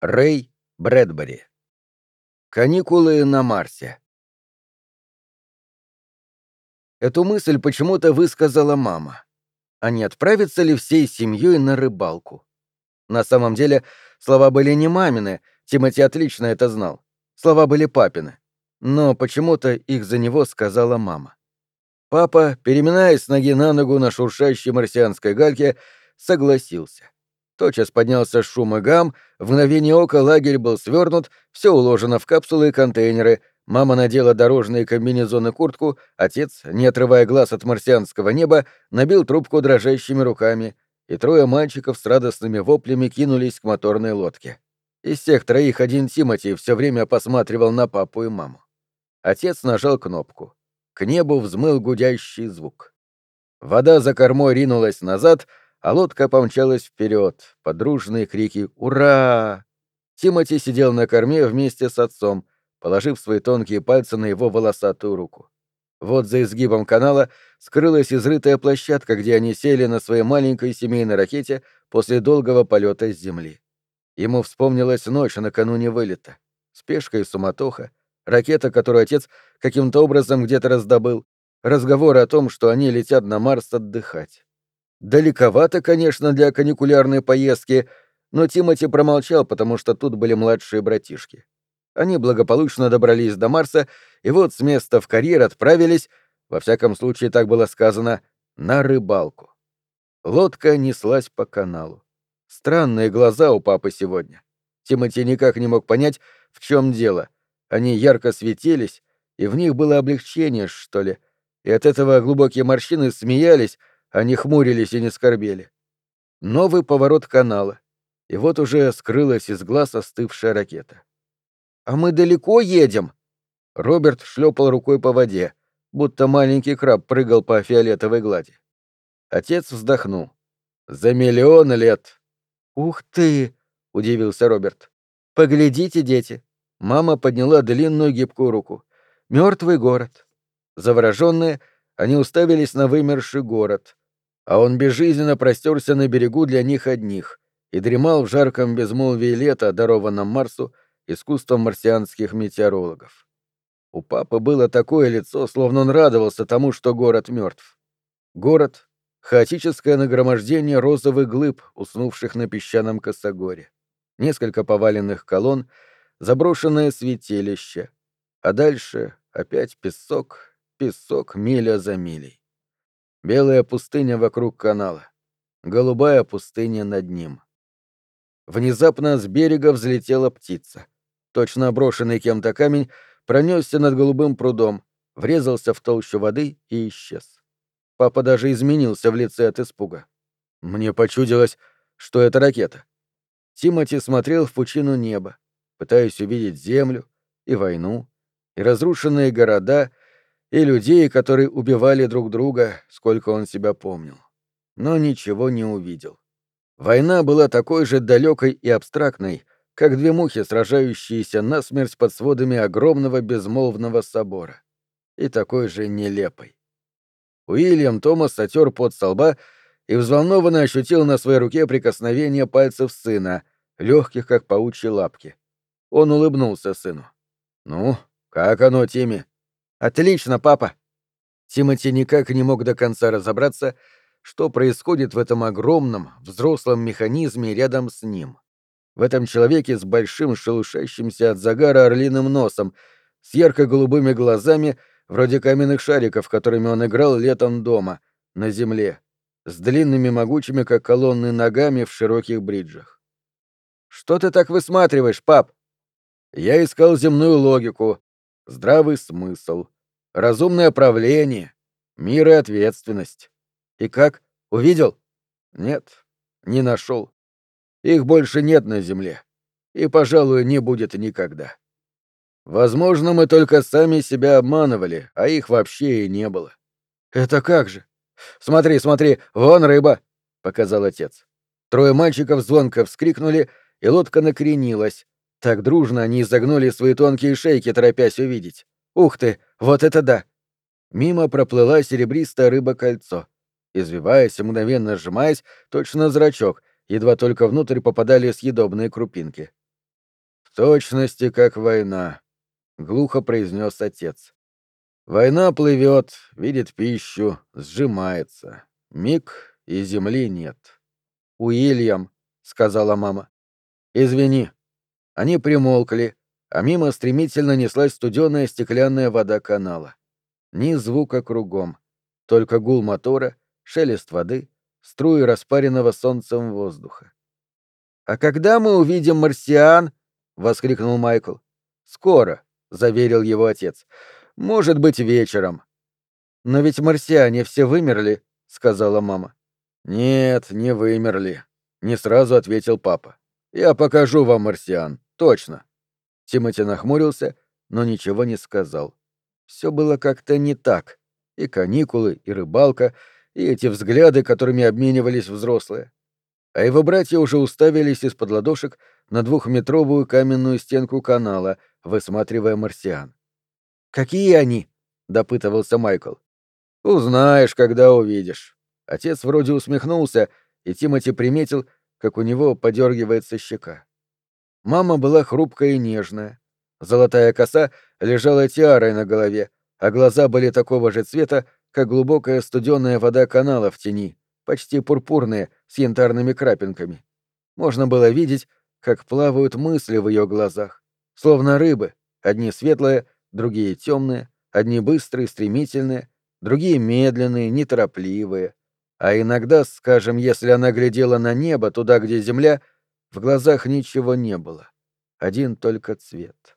Рэй Брэдбери. Каникулы на Марсе. Эту мысль почему-то высказала мама. А не отправиться ли всей семьей на рыбалку? На самом деле, слова были не мамины, Тимати отлично это знал. Слова были папины. Но почему-то их за него сказала мама. Папа, переминаясь ноги на ногу на шуршащей марсианской гальке, согласился. Тотчас поднялся шум и гам, в мгновение ока лагерь был свернут, все уложено в капсулы и контейнеры, мама надела дорожные комбинезоны куртку, отец, не отрывая глаз от марсианского неба, набил трубку дрожащими руками, и трое мальчиков с радостными воплями кинулись к моторной лодке. Из всех троих один Тимати все время посматривал на папу и маму. Отец нажал кнопку. К небу взмыл гудящий звук. Вода за кормой ринулась назад — а лодка помчалась вперед, подружные крики «Ура!». Тимати сидел на корме вместе с отцом, положив свои тонкие пальцы на его волосатую руку. Вот за изгибом канала скрылась изрытая площадка, где они сели на своей маленькой семейной ракете после долгого полета с Земли. Ему вспомнилась ночь накануне вылета. Спешка и суматоха, ракета, которую отец каким-то образом где-то раздобыл, разговоры о том, что они летят на Марс отдыхать. Далековато, конечно, для каникулярной поездки, но Тимати промолчал, потому что тут были младшие братишки. Они благополучно добрались до Марса, и вот с места в карьер отправились, во всяком случае так было сказано, на рыбалку. Лодка неслась по каналу. Странные глаза у папы сегодня. Тимати никак не мог понять, в чем дело. Они ярко светились, и в них было облегчение, что ли, и от этого глубокие морщины смеялись, они хмурились и не скорбели. Новый поворот канала, и вот уже скрылась из глаз остывшая ракета. «А мы далеко едем?» Роберт шлепал рукой по воде, будто маленький краб прыгал по фиолетовой глади. Отец вздохнул. «За миллион лет!» «Ух ты!» — удивился Роберт. «Поглядите, дети!» Мама подняла длинную гибкую руку. Мертвый город. Завороженные, они уставились на вымерший город, а он безжизненно простерся на берегу для них одних и дремал в жарком безмолвии лета, дарованном Марсу искусством марсианских метеорологов. У папы было такое лицо, словно он радовался тому, что город мертв. Город — хаотическое нагромождение розовых глыб, уснувших на песчаном косогоре. Несколько поваленных колонн, заброшенное святилище. А дальше опять песок, песок миля за милей. Белая пустыня вокруг канала. Голубая пустыня над ним. Внезапно с берега взлетела птица. Точно брошенный кем-то камень пронесся над голубым прудом, врезался в толщу воды и исчез. Папа даже изменился в лице от испуга. Мне почудилось, что это ракета. Тимати смотрел в пучину неба, пытаясь увидеть землю и войну, и разрушенные города, и людей, которые убивали друг друга, сколько он себя помнил. Но ничего не увидел. Война была такой же далекой и абстрактной, как две мухи, сражающиеся насмерть под сводами огромного безмолвного собора. И такой же нелепой. Уильям Томас отер под столба и взволнованно ощутил на своей руке прикосновение пальцев сына, легких, как паучьи лапки. Он улыбнулся сыну. «Ну, как оно, Тимми?» «Отлично, папа!» Тимати никак не мог до конца разобраться, что происходит в этом огромном, взрослом механизме рядом с ним. В этом человеке с большим шелушащимся от загара орлиным носом, с ярко-голубыми глазами, вроде каменных шариков, которыми он играл летом дома, на земле, с длинными могучими, как колонны, ногами в широких бриджах. «Что ты так высматриваешь, пап?» «Я искал земную логику, здравый смысл, разумное правление, мир и ответственность. И как? Увидел? Нет, не нашел. Их больше нет на Земле. И, пожалуй, не будет никогда. Возможно, мы только сами себя обманывали, а их вообще и не было. Это как же? Смотри, смотри, вон рыба, показал отец. Трое мальчиков звонко вскрикнули, и лодка накренилась, так дружно они изогнули свои тонкие шейки, торопясь увидеть. Ух ты, вот это да! Мимо проплыла серебристая рыба-кольцо. Извиваясь мгновенно сжимаясь, точно зрачок, едва только внутрь попадали съедобные крупинки. точности, как война», — глухо произнес отец. «Война плывет, видит пищу, сжимается. Миг, и земли нет». «Уильям», — сказала мама. «Извини». Они примолкли, а мимо стремительно неслась студеная стеклянная вода канала. Ни звука кругом, только гул мотора, шелест воды, струи распаренного солнцем воздуха. «А когда мы увидим марсиан?» — воскликнул Майкл. «Скоро», — заверил его отец. «Может быть, вечером». «Но ведь марсиане все вымерли», — сказала мама. «Нет, не вымерли», — не сразу ответил папа. «Я покажу вам марсиан, точно». Тимати нахмурился, но ничего не сказал. Все было как-то не так. И каникулы, и рыбалка, и эти взгляды, которыми обменивались взрослые. А его братья уже уставились из-под ладошек на двухметровую каменную стенку канала, высматривая марсиан. «Какие они?» — допытывался Майкл. «Узнаешь, когда увидишь». Отец вроде усмехнулся, и Тимати приметил, как у него подергивается щека. Мама была хрупкая и нежная. Золотая коса лежала тиарой на голове, а глаза были такого же цвета, как глубокая студеная вода канала в тени, почти пурпурные, с янтарными крапинками. Можно было видеть, как плавают мысли в ее глазах, словно рыбы, одни светлые, другие темные, одни быстрые, стремительные, другие медленные, неторопливые. А иногда, скажем, если она глядела на небо, туда, где земля, в глазах ничего не было. Один только цвет.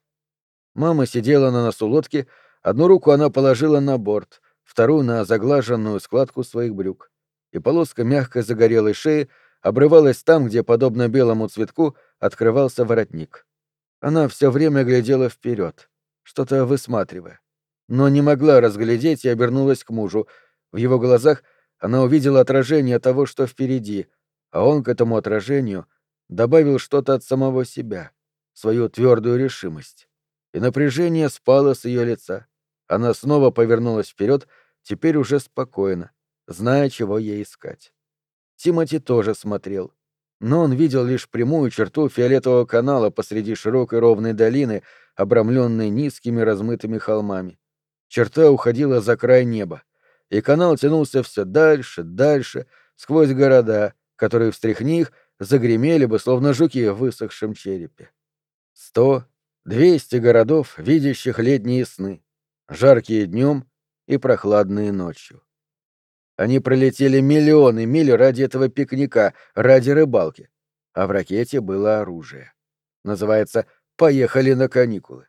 Мама сидела на носу лодки, одну руку она положила на борт, вторую — на заглаженную складку своих брюк. И полоска мягкой загорелой шеи обрывалась там, где, подобно белому цветку, открывался воротник. Она все время глядела вперед, что-то высматривая. Но не могла разглядеть и обернулась к мужу. В его глазах она увидела отражение того, что впереди, а он к этому отражению — добавил что-то от самого себя, свою твердую решимость. И напряжение спало с ее лица. Она снова повернулась вперед, теперь уже спокойно, зная, чего ей искать. Тимати тоже смотрел. Но он видел лишь прямую черту фиолетового канала посреди широкой ровной долины, обрамленной низкими размытыми холмами. Черта уходила за край неба, и канал тянулся все дальше, дальше, сквозь города, которые, встряхни их, загремели бы, словно жуки в высохшем черепе. Сто, двести городов, видящих летние сны, жаркие днем и прохладные ночью. Они пролетели миллионы миль ради этого пикника, ради рыбалки. А в ракете было оружие. Называется «Поехали на каникулы».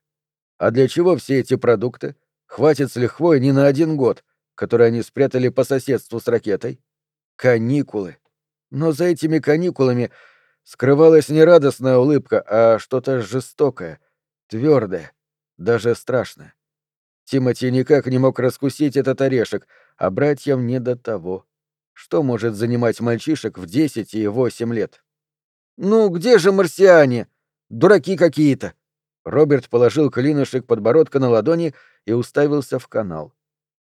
А для чего все эти продукты? Хватит с лихвой не на один год, который они спрятали по соседству с ракетой. Каникулы. Но за этими каникулами скрывалась не радостная улыбка, а что-то жестокое, твердое, даже страшное. Тимати никак не мог раскусить этот орешек, а братьям не до того. Что может занимать мальчишек в десять и восемь лет? «Ну, где же марсиане? Дураки какие-то!» Роберт положил клинышек подбородка на ладони и уставился в канал.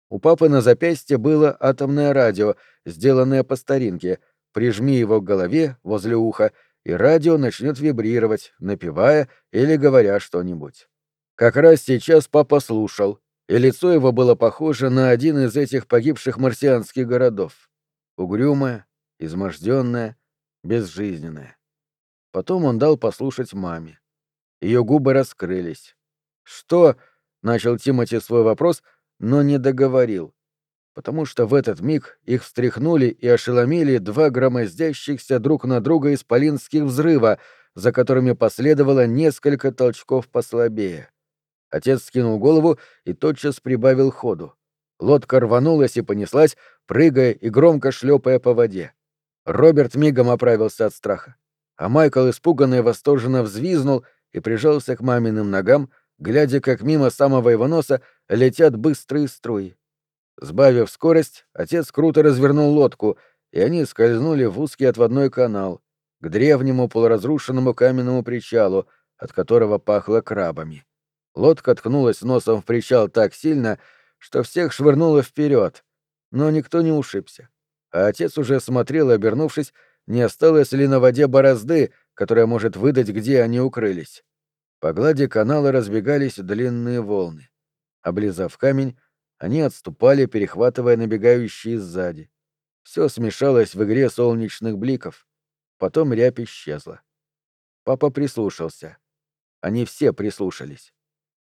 У папы на запястье было атомное радио, сделанное по старинке — Прижми его к голове, возле уха, и радио начнет вибрировать, напевая или говоря что-нибудь. Как раз сейчас папа слушал, и лицо его было похоже на один из этих погибших марсианских городов. Угрюмое, изможденное, безжизненное. Потом он дал послушать маме. Ее губы раскрылись. «Что?» — начал Тимати свой вопрос, но не договорил потому что в этот миг их встряхнули и ошеломили два громоздящихся друг на друга исполинских взрыва, за которыми последовало несколько толчков послабее. Отец скинул голову и тотчас прибавил ходу. Лодка рванулась и понеслась, прыгая и громко шлепая по воде. Роберт мигом оправился от страха, а Майкл испуганно и восторженно взвизнул и прижался к маминым ногам, глядя, как мимо самого его носа летят быстрые струи. Сбавив скорость, отец круто развернул лодку, и они скользнули в узкий отводной канал, к древнему полуразрушенному каменному причалу, от которого пахло крабами. Лодка ткнулась носом в причал так сильно, что всех швырнуло вперед, но никто не ушибся. А отец уже смотрел, обернувшись, не осталось ли на воде борозды, которая может выдать, где они укрылись. По глади канала разбегались длинные волны. Облизав камень, они отступали, перехватывая набегающие сзади. Все смешалось в игре солнечных бликов. Потом рябь исчезла. Папа прислушался. Они все прислушались.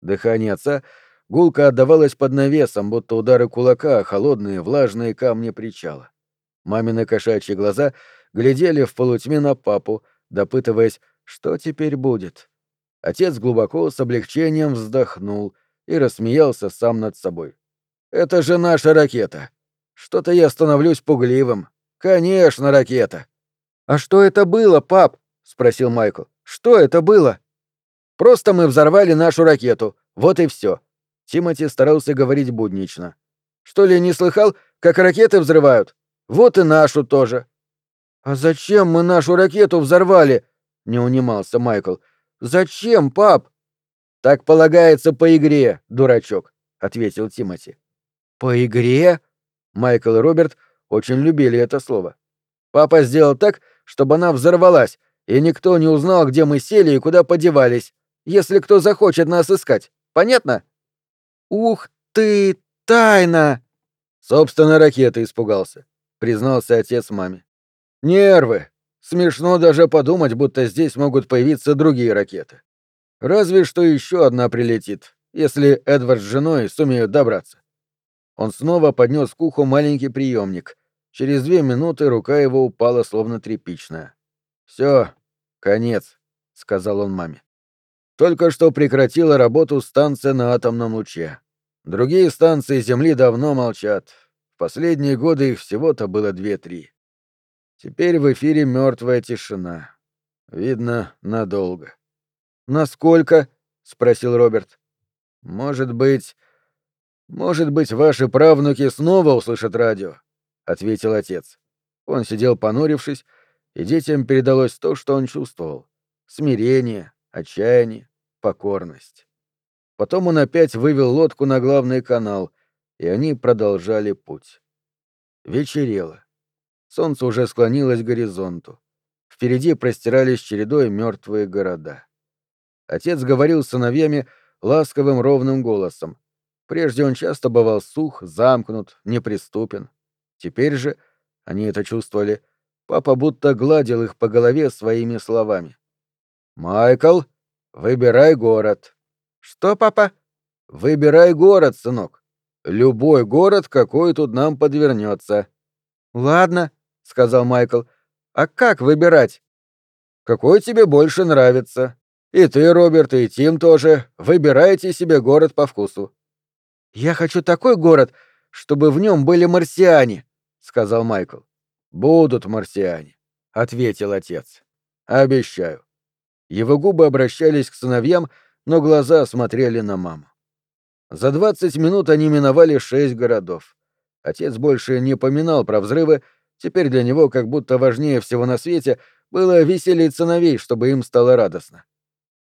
Дыхание отца гулко отдавалось под навесом, будто удары кулака о холодные влажные камни причала. Мамины кошачьи глаза глядели в полутьме на папу, допытываясь, что теперь будет. Отец глубоко с облегчением вздохнул и рассмеялся сам над собой. «Это же наша ракета! Что-то я становлюсь пугливым. Конечно, ракета!» «А что это было, пап?» — спросил Майкл. «Что это было?» «Просто мы взорвали нашу ракету. Вот и все. Тимати старался говорить буднично. «Что ли, не слыхал, как ракеты взрывают? Вот и нашу тоже». «А зачем мы нашу ракету взорвали?» — не унимался Майкл. «Зачем, пап?» «Так полагается по игре, дурачок», — ответил Тимати. «По игре?» Майкл и Роберт очень любили это слово. «Папа сделал так, чтобы она взорвалась, и никто не узнал, где мы сели и куда подевались, если кто захочет нас искать. Понятно?» «Ух ты, тайна!» «Собственно, ракеты испугался», — признался отец маме. «Нервы. Смешно даже подумать, будто здесь могут появиться другие ракеты. Разве что еще одна прилетит, если Эдвард с женой сумеют добраться». Он снова поднес к уху маленький приемник. Через две минуты рука его упала, словно тряпичная. Все, конец», — сказал он маме. Только что прекратила работу станция на атомном луче. Другие станции Земли давно молчат. В последние годы их всего-то было две-три. Теперь в эфире мертвая тишина. Видно, надолго. «Насколько?» — спросил Роберт. «Может быть... Может быть, ваши правнуки снова услышат радио», — ответил отец. Он сидел понурившись, и детям передалось то, что он чувствовал. Смирение, отчаяние, покорность. Потом он опять вывел лодку на главный канал, и они продолжали путь. Вечерело. Солнце уже склонилось к горизонту. Впереди простирались чередой мертвые города. Отец говорил с сыновьями ласковым ровным голосом. Прежде он часто бывал сух, замкнут, неприступен. Теперь же, они это чувствовали, папа будто гладил их по голове своими словами. «Майкл, выбирай город». «Что, папа?» «Выбирай город, сынок. Любой город, какой тут нам подвернется». «Ладно», — сказал Майкл. «А как выбирать?» «Какой тебе больше нравится. И ты, Роберт, и Тим тоже. Выбирайте себе город по вкусу». «Я хочу такой город, чтобы в нем были марсиане», — сказал Майкл. «Будут марсиане», — ответил отец. «Обещаю». Его губы обращались к сыновьям, но глаза смотрели на маму. За двадцать минут они миновали шесть городов. Отец больше не поминал про взрывы, теперь для него как будто важнее всего на свете было веселить сыновей, чтобы им стало радостно.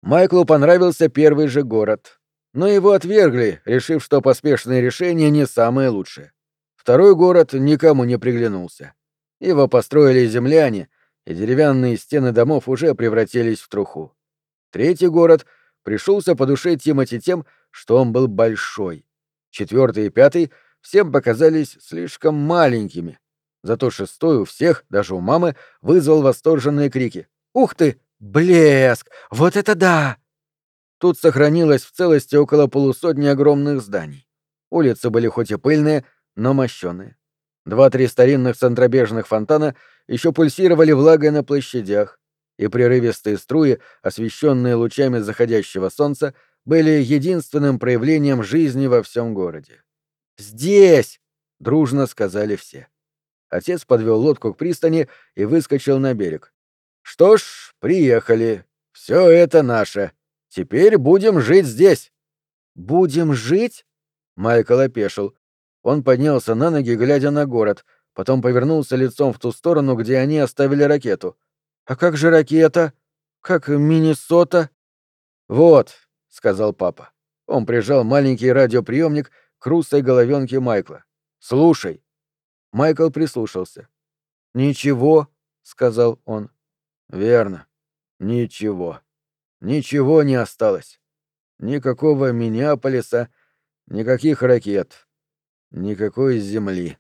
Майклу понравился первый же город, но его отвергли, решив, что поспешные решения не самые лучшие. Второй город никому не приглянулся. Его построили земляне, и деревянные стены домов уже превратились в труху. Третий город пришелся по душе Тимати тем, что он был большой. Четвертый и пятый всем показались слишком маленькими. Зато шестой у всех, даже у мамы, вызвал восторженные крики. «Ух ты! Блеск! Вот это да!» Тут сохранилось в целости около полусотни огромных зданий. Улицы были хоть и пыльные, но мощеные. Два-три старинных центробежных фонтана еще пульсировали влагой на площадях, и прерывистые струи, освещенные лучами заходящего солнца, были единственным проявлением жизни во всем городе. «Здесь!» — дружно сказали все. Отец подвел лодку к пристани и выскочил на берег. «Что ж, приехали. Все это наше. Теперь будем жить здесь». «Будем жить?» — Майкл опешил. Он поднялся на ноги, глядя на город, потом повернулся лицом в ту сторону, где они оставили ракету. «А как же ракета? Как Миннесота?» «Вот», — сказал папа. Он прижал маленький радиоприемник к русой головенке Майкла. «Слушай». Майкл прислушался. «Ничего», — сказал он. «Верно. Ничего. Ничего не осталось. Никакого Миннеаполиса, никаких ракет, никакой земли.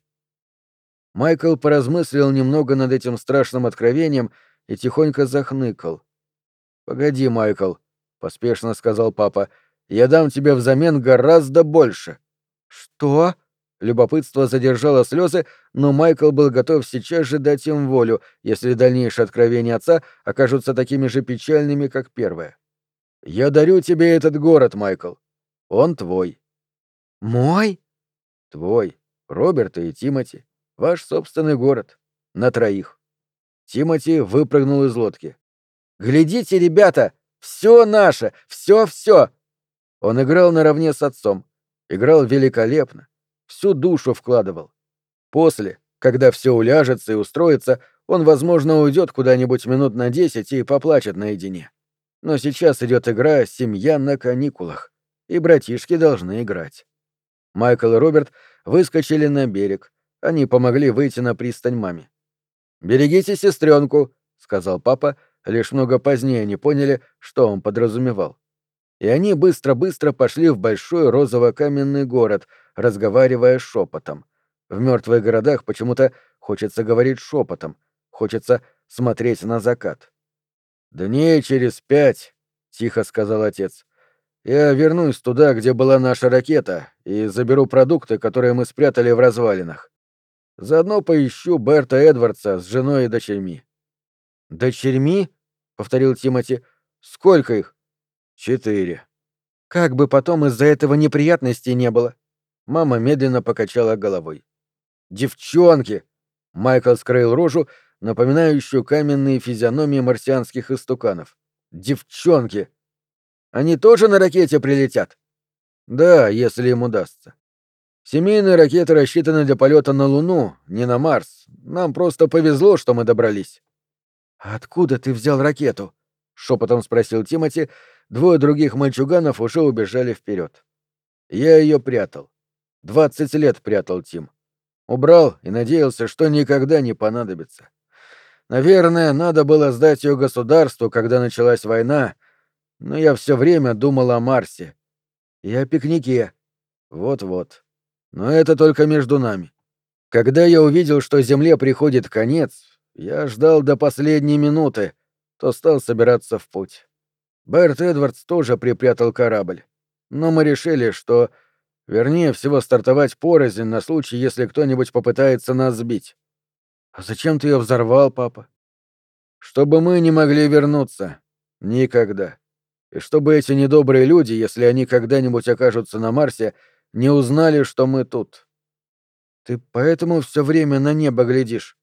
Майкл поразмыслил немного над этим страшным откровением и тихонько захныкал. «Погоди, Майкл», — поспешно сказал папа, — «я дам тебе взамен гораздо больше». «Что?» Любопытство задержало слезы, но Майкл был готов сейчас же дать им волю, если дальнейшие откровения отца окажутся такими же печальными, как первое. «Я дарю тебе этот город, Майкл. Он твой». «Мой?» «Твой. Роберта и Тимати. Ваш собственный город. На троих». Тимати выпрыгнул из лодки. «Глядите, ребята! Все наше! Все-все!» Он играл наравне с отцом. Играл великолепно всю душу вкладывал. После, когда все уляжется и устроится, он, возможно, уйдет куда-нибудь минут на десять и поплачет наедине. Но сейчас идет игра «Семья на каникулах», и братишки должны играть. Майкл и Роберт выскочили на берег. Они помогли выйти на пристань маме. «Берегите сестренку», — сказал папа, лишь много позднее они поняли, что он подразумевал. И они быстро-быстро пошли в большой розово-каменный город — разговаривая шепотом. В мертвых городах почему-то хочется говорить шепотом, хочется смотреть на закат. «Дней через пять», — тихо сказал отец, — «я вернусь туда, где была наша ракета, и заберу продукты, которые мы спрятали в развалинах. Заодно поищу Берта Эдвардса с женой и дочерьми». «Дочерьми?» — повторил Тимати. «Сколько их?» «Четыре». «Как бы потом из-за этого неприятностей не было». Мама медленно покачала головой. «Девчонки!» Майкл скрыл рожу, напоминающую каменные физиономии марсианских истуканов. «Девчонки! Они тоже на ракете прилетят?» «Да, если им удастся. Семейные ракеты рассчитаны для полета на Луну, не на Марс. Нам просто повезло, что мы добрались». «Откуда ты взял ракету?» — шепотом спросил Тимати. Двое других мальчуганов уже убежали вперед. Я ее прятал. Двадцать лет прятал Тим. Убрал и надеялся, что никогда не понадобится. Наверное, надо было сдать ее государству, когда началась война, но я все время думал о Марсе. И о пикнике. Вот-вот. Но это только между нами. Когда я увидел, что Земле приходит конец, я ждал до последней минуты, то стал собираться в путь. Берт Эдвардс тоже припрятал корабль. Но мы решили, что Вернее всего, стартовать порознь на случай, если кто-нибудь попытается нас сбить. А зачем ты ее взорвал, папа? Чтобы мы не могли вернуться. Никогда. И чтобы эти недобрые люди, если они когда-нибудь окажутся на Марсе, не узнали, что мы тут. Ты поэтому все время на небо глядишь?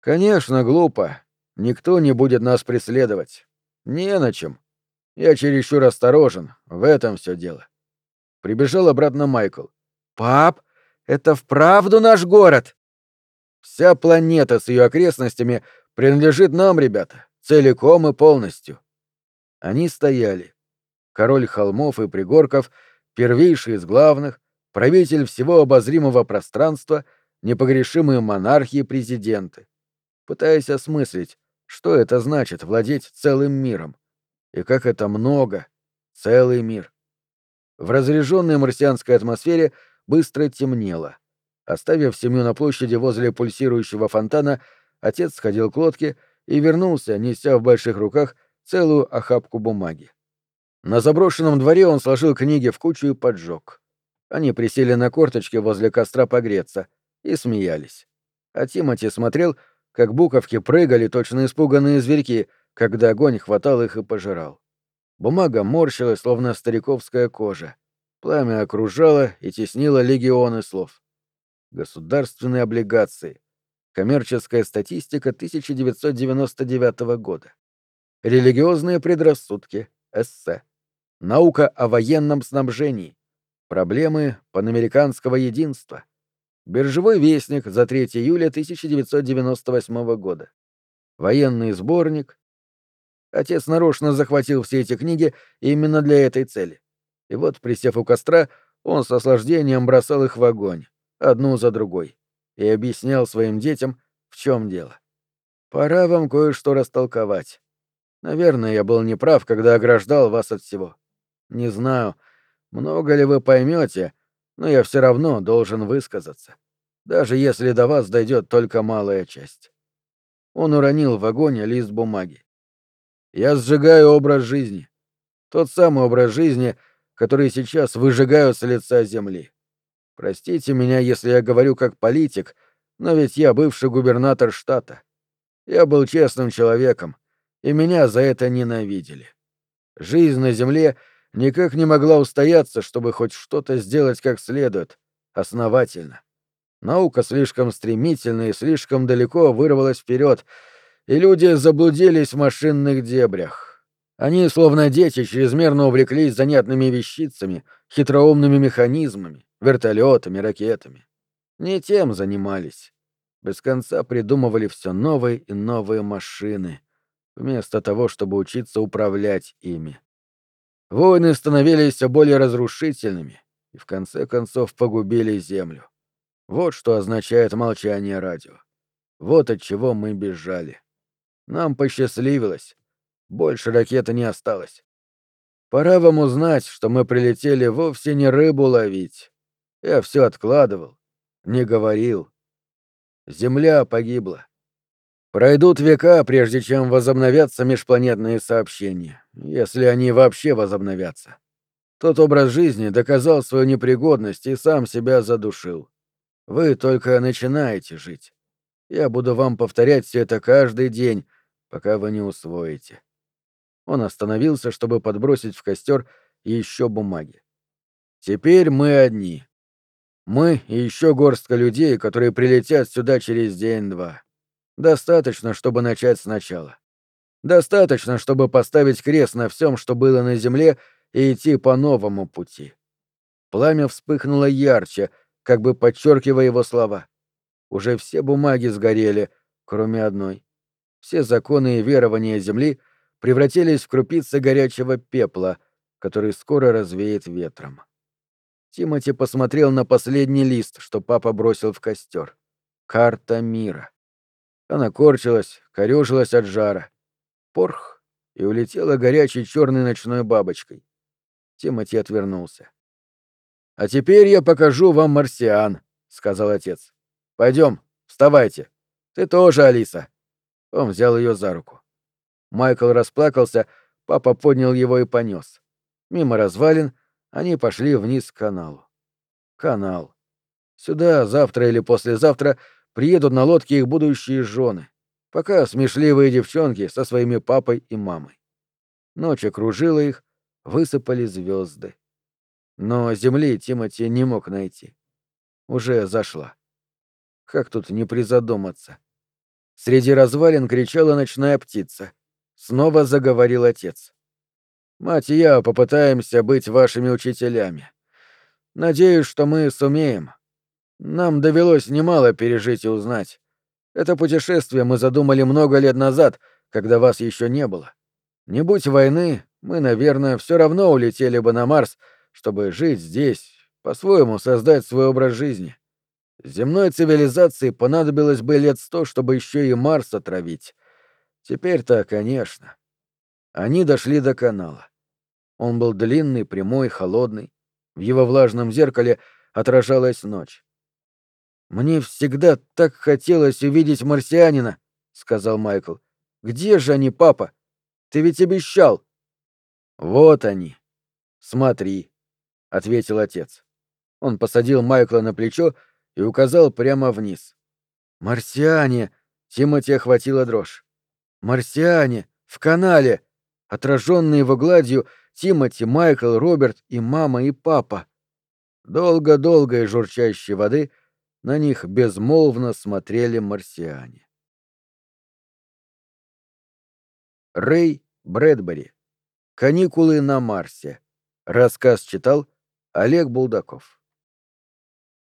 Конечно, глупо. Никто не будет нас преследовать. Не на чем. Я чересчур осторожен, в этом все дело. Прибежал обратно Майкл. «Пап, это вправду наш город?» «Вся планета с ее окрестностями принадлежит нам, ребята, целиком и полностью». Они стояли. Король холмов и пригорков, первейший из главных, правитель всего обозримого пространства, непогрешимые монархи и президенты, пытаясь осмыслить, что это значит владеть целым миром, и как это много, целый мир. В разряженной марсианской атмосфере быстро темнело. Оставив семью на площади возле пульсирующего фонтана, отец сходил к лодке и вернулся, неся в больших руках целую охапку бумаги. На заброшенном дворе он сложил книги в кучу и поджег. Они присели на корточки возле костра погреться и смеялись. А Тимати смотрел, как буковки прыгали, точно испуганные зверьки, когда огонь хватал их и пожирал. Бумага морщилась, словно стариковская кожа. Пламя окружало и теснило легионы слов. Государственные облигации. Коммерческая статистика 1999 года. Религиозные предрассудки. Эссе. Наука о военном снабжении. Проблемы панамериканского единства. Биржевой вестник за 3 июля 1998 года. Военный сборник, Отец нарочно захватил все эти книги именно для этой цели. И вот, присев у костра, он с наслаждением бросал их в огонь, одну за другой, и объяснял своим детям, в чем дело. Пора вам кое-что растолковать. Наверное, я был неправ, когда ограждал вас от всего. Не знаю, много ли вы поймете, но я все равно должен высказаться, даже если до вас дойдет только малая часть. Он уронил в огонь лист бумаги. Я сжигаю образ жизни. Тот самый образ жизни, который сейчас выжигаю с лица земли. Простите меня, если я говорю как политик, но ведь я бывший губернатор штата. Я был честным человеком, и меня за это ненавидели. Жизнь на земле никак не могла устояться, чтобы хоть что-то сделать как следует, основательно. Наука слишком стремительно и слишком далеко вырвалась вперед, и люди заблудились в машинных дебрях. Они, словно дети, чрезмерно увлеклись занятными вещицами, хитроумными механизмами, вертолетами, ракетами. Не тем занимались. Без конца придумывали все новые и новые машины, вместо того, чтобы учиться управлять ими. Войны становились все более разрушительными и в конце концов погубили Землю. Вот что означает молчание радио. Вот от чего мы бежали. Нам посчастливилось. Больше ракеты не осталось. Пора вам узнать, что мы прилетели вовсе не рыбу ловить. Я все откладывал, не говорил. Земля погибла. Пройдут века, прежде чем возобновятся межпланетные сообщения, если они вообще возобновятся. Тот образ жизни доказал свою непригодность и сам себя задушил. Вы только начинаете жить. Я буду вам повторять все это каждый день, пока вы не усвоите. Он остановился, чтобы подбросить в костер еще бумаги. Теперь мы одни. Мы и еще горстка людей, которые прилетят сюда через день-два. Достаточно, чтобы начать сначала. Достаточно, чтобы поставить крест на всем, что было на земле, и идти по новому пути. Пламя вспыхнуло ярче, как бы подчеркивая его слова. Уже все бумаги сгорели, кроме одной. Все законы и верования Земли превратились в крупицы горячего пепла, который скоро развеет ветром. Тимати посмотрел на последний лист, что папа бросил в костер. Карта мира. Она корчилась, корёжилась от жара. Порх, и улетела горячей черной ночной бабочкой. Тимати отвернулся. «А теперь я покажу вам марсиан», — сказал отец. Пойдем, вставайте. Ты тоже, Алиса». Он взял ее за руку. Майкл расплакался, папа поднял его и понес. Мимо развалин они пошли вниз к каналу. Канал. Сюда завтра или послезавтра приедут на лодке их будущие жены, пока смешливые девчонки со своими папой и мамой. Ночь окружила их, высыпали звезды. Но земли Тимати не мог найти. Уже зашла. Как тут не призадуматься? Среди развалин кричала ночная птица. Снова заговорил отец. «Мать и я попытаемся быть вашими учителями. Надеюсь, что мы сумеем. Нам довелось немало пережить и узнать. Это путешествие мы задумали много лет назад, когда вас еще не было. Не будь войны, мы, наверное, все равно улетели бы на Марс, чтобы жить здесь, по-своему создать свой образ жизни. Земной цивилизации понадобилось бы лет сто, чтобы еще и Марс отравить. Теперь-то, конечно. Они дошли до канала. Он был длинный, прямой, холодный. В его влажном зеркале отражалась ночь. «Мне всегда так хотелось увидеть марсианина», — сказал Майкл. «Где же они, папа? Ты ведь обещал». «Вот они. Смотри», — ответил отец. Он посадил Майкла на плечо и указал прямо вниз. «Марсиане!» — Тимоти охватила дрожь. «Марсиане! В канале!» Отраженные его гладью Тимоти, Майкл, Роберт и мама и папа. Долго-долго из журчащей воды на них безмолвно смотрели марсиане. Рэй Брэдбери. Каникулы на Марсе. Рассказ читал Олег Булдаков.